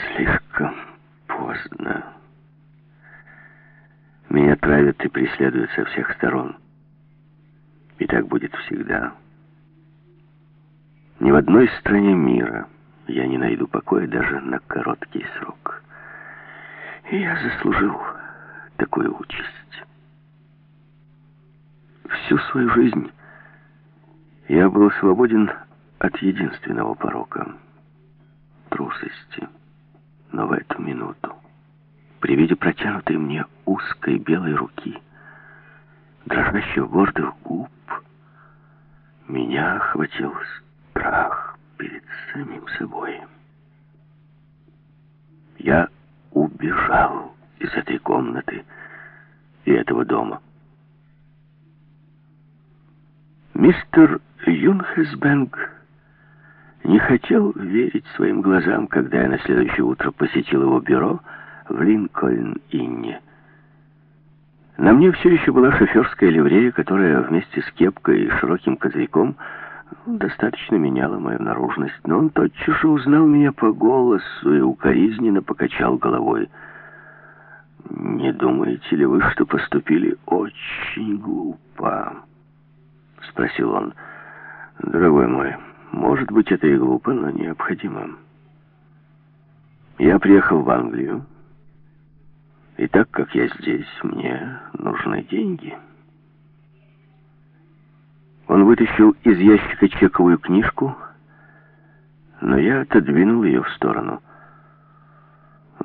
Слишком поздно. Меня травят и преследуют со всех сторон. И так будет всегда. Ни в одной стране мира я не найду покоя даже на короткий срок. И я заслужил такую участь. Всю свою жизнь я был свободен от единственного порока — трусости. Но в эту минуту, при виде протянутой мне узкой белой руки, дрожащих гордых губ, меня охватил страх перед самим собой. Я убежал из этой комнаты и этого дома. Мистер Юнхесбенг не хотел верить своим глазам, когда я на следующее утро посетил его бюро в Линкольн-Инне. На мне все еще была шоферская ливрея, которая вместе с кепкой и широким козырьком достаточно меняла мою наружность. Но он тотчас же узнал меня по голосу и укоризненно покачал головой. «Не думаете ли вы, что поступили очень глупо?» — спросил он. «Дорогой мой, может быть, это и глупо, но необходимо. Я приехал в Англию, и так как я здесь, мне нужны деньги». Он вытащил из ящика чековую книжку, но я отодвинул ее в сторону.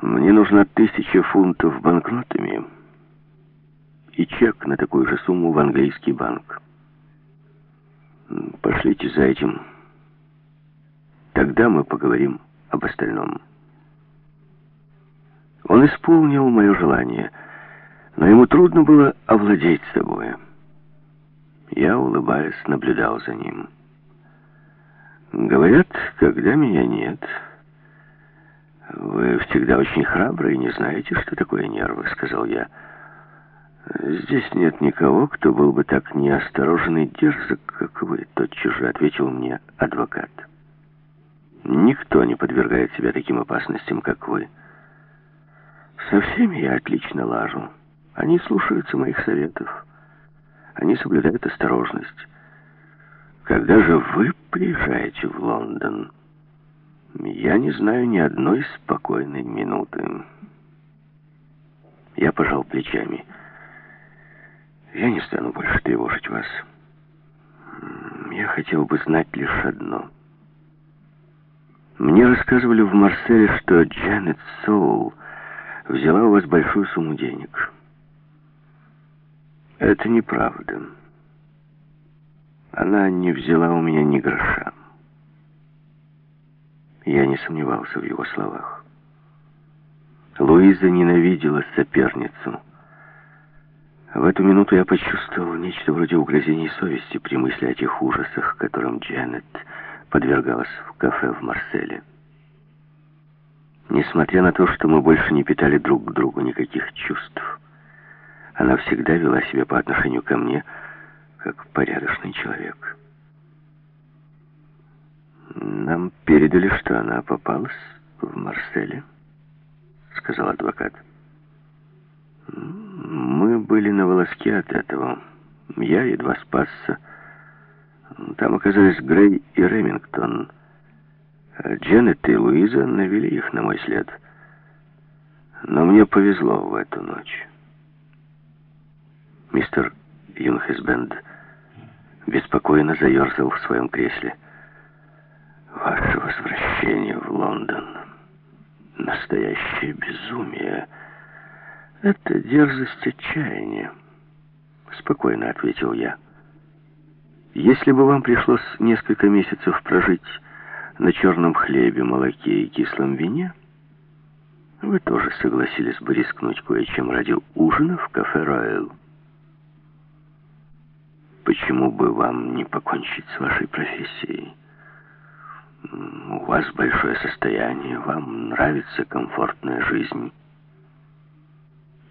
«Мне нужна тысяча фунтов банкнотами и чек на такую же сумму в английский банк». Пошлите за этим. Тогда мы поговорим об остальном. Он исполнил мое желание, но ему трудно было овладеть собой. Я, улыбаясь, наблюдал за ним. Говорят, когда меня нет, вы всегда очень храбры и не знаете, что такое нервы, сказал я. «Здесь нет никого, кто был бы так неосторожен и дерзок, как вы», — тотчас же ответил мне адвокат. «Никто не подвергает себя таким опасностям, как вы. Со всеми я отлично лажу. Они слушаются моих советов. Они соблюдают осторожность. Когда же вы приезжаете в Лондон, я не знаю ни одной спокойной минуты». Я пожал плечами. Я не стану больше тревожить вас. Я хотел бы знать лишь одно. Мне рассказывали в Марселе, что Джанет Соул взяла у вас большую сумму денег. Это неправда. Она не взяла у меня ни гроша. Я не сомневался в его словах. Луиза ненавидела соперницу. В эту минуту я почувствовал нечто вроде угрызений совести при мысли о тех ужасах, которым Джанет подвергалась в кафе в Марселе. Несмотря на то, что мы больше не питали друг к другу никаких чувств, она всегда вела себя по отношению ко мне как порядочный человек. «Нам передали, что она попалась в Марселе», — сказал адвокат. Мы были на волоске от этого. Я едва спасся. Там оказались Грей и Ремингтон. Дженнет и Луиза навели их на мой след. Но мне повезло в эту ночь. Мистер Юнхесбенд беспокойно заерзал в своем кресле. «Ваше возвращение в Лондон — настоящее безумие». «Это дерзость отчаяния», — спокойно ответил я. «Если бы вам пришлось несколько месяцев прожить на черном хлебе, молоке и кислом вине, вы тоже согласились бы рискнуть кое-чем ради ужина в кафе «Ройл». Почему бы вам не покончить с вашей профессией? У вас большое состояние, вам нравится комфортная жизнь».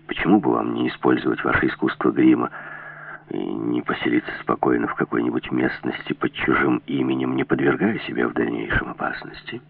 Почему бы вам не использовать ваше искусство грима и не поселиться спокойно в какой-нибудь местности под чужим именем, не подвергая себя в дальнейшем опасности?»